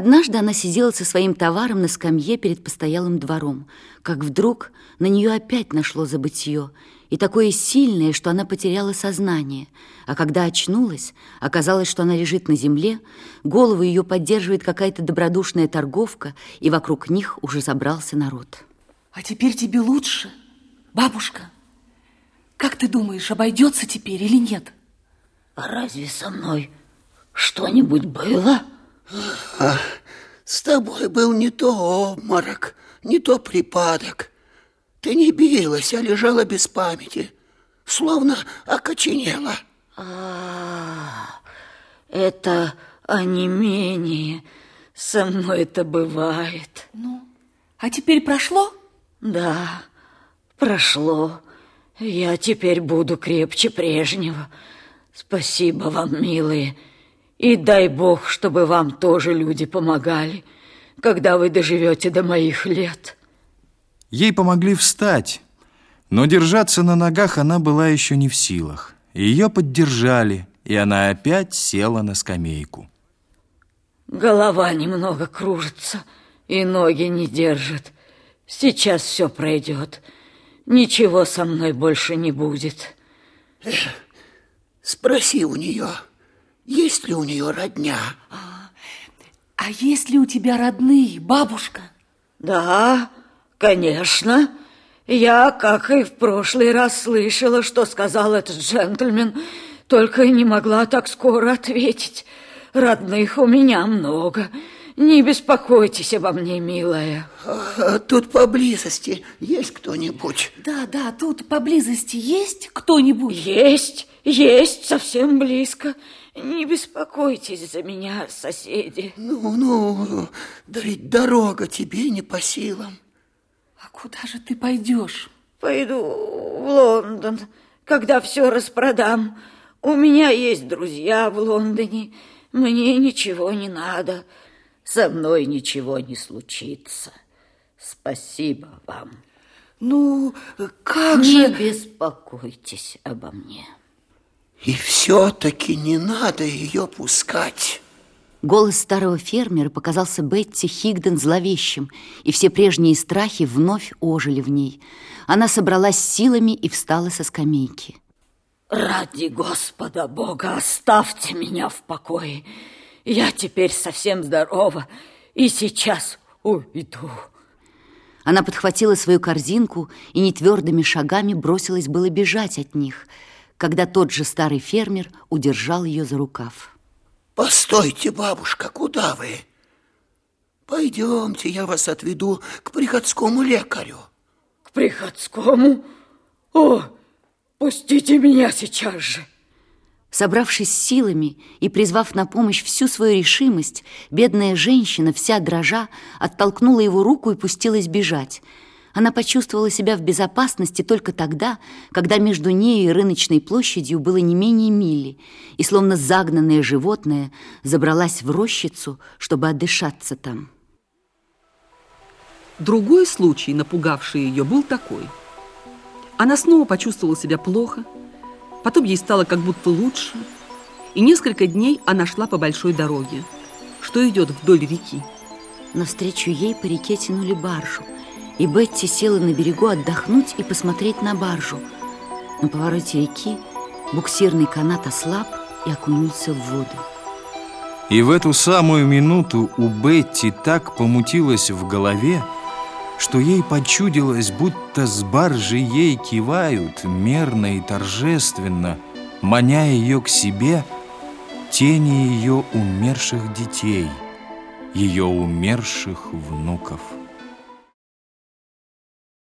Однажды она сидела со своим товаром на скамье перед постоялым двором, как вдруг на нее опять нашло забытье, и такое сильное, что она потеряла сознание. А когда очнулась, оказалось, что она лежит на земле, голову ее поддерживает какая-то добродушная торговка, и вокруг них уже собрался народ. А теперь тебе лучше, бабушка? Как ты думаешь, обойдется теперь или нет? А разве со мной что-нибудь было? А, с тобой был не то обморок, не то припадок. Ты не билась, а лежала без памяти, словно окоченела. А, это онемение. Со мной это бывает. Ну, а теперь прошло? Да, прошло. Я теперь буду крепче прежнего. Спасибо вам, милые. И дай Бог, чтобы вам тоже люди помогали, когда вы доживете до моих лет. Ей помогли встать, но держаться на ногах она была еще не в силах. Ее поддержали, и она опять села на скамейку. Голова немного кружится, и ноги не держат. Сейчас все пройдет. Ничего со мной больше не будет. Эх, спроси у нее. Есть ли у нее родня? А, а есть ли у тебя родные, бабушка? Да, конечно. Я, как и в прошлый раз, слышала, что сказал этот джентльмен, только и не могла так скоро ответить. Родных у меня много. Не беспокойтесь обо мне, милая. А, тут поблизости есть кто-нибудь? Да, да, тут поблизости есть кто-нибудь? Есть, есть, совсем близко. Не беспокойтесь за меня, соседи. Ну, ну, да ведь дорога тебе не по силам. А куда же ты пойдешь? Пойду в Лондон, когда все распродам. У меня есть друзья в Лондоне. Мне ничего не надо. Со мной ничего не случится. Спасибо вам. Ну, как не же... Не беспокойтесь обо мне. И все-таки не надо ее пускать. Голос старого фермера показался Бетти Хигден зловещим, и все прежние страхи вновь ожили в ней. Она собралась силами и встала со скамейки. «Ради Господа Бога, оставьте меня в покое. Я теперь совсем здорова и сейчас уйду». Она подхватила свою корзинку и нетвердыми шагами бросилась было бежать от них – когда тот же старый фермер удержал ее за рукав. Постойте, бабушка, куда вы? Пойдемте, я вас отведу к приходскому лекарю. К приходскому? О, пустите меня сейчас же. Собравшись силами и призвав на помощь всю свою решимость, бедная женщина, вся дрожа, оттолкнула его руку и пустилась бежать – она почувствовала себя в безопасности только тогда, когда между ней и рыночной площадью было не менее мили, и словно загнанное животное забралась в рощицу, чтобы отдышаться там. Другой случай, напугавший ее, был такой. Она снова почувствовала себя плохо, потом ей стало как будто лучше, и несколько дней она шла по большой дороге, что идет вдоль реки. Навстречу ей по реке тянули баржу – и Бетти села на берегу отдохнуть и посмотреть на баржу. На повороте реки буксирный канат ослаб и окунулся в воду. И в эту самую минуту у Бетти так помутилось в голове, что ей почудилось, будто с баржи ей кивают мерно и торжественно, маня ее к себе тени ее умерших детей, ее умерших внуков.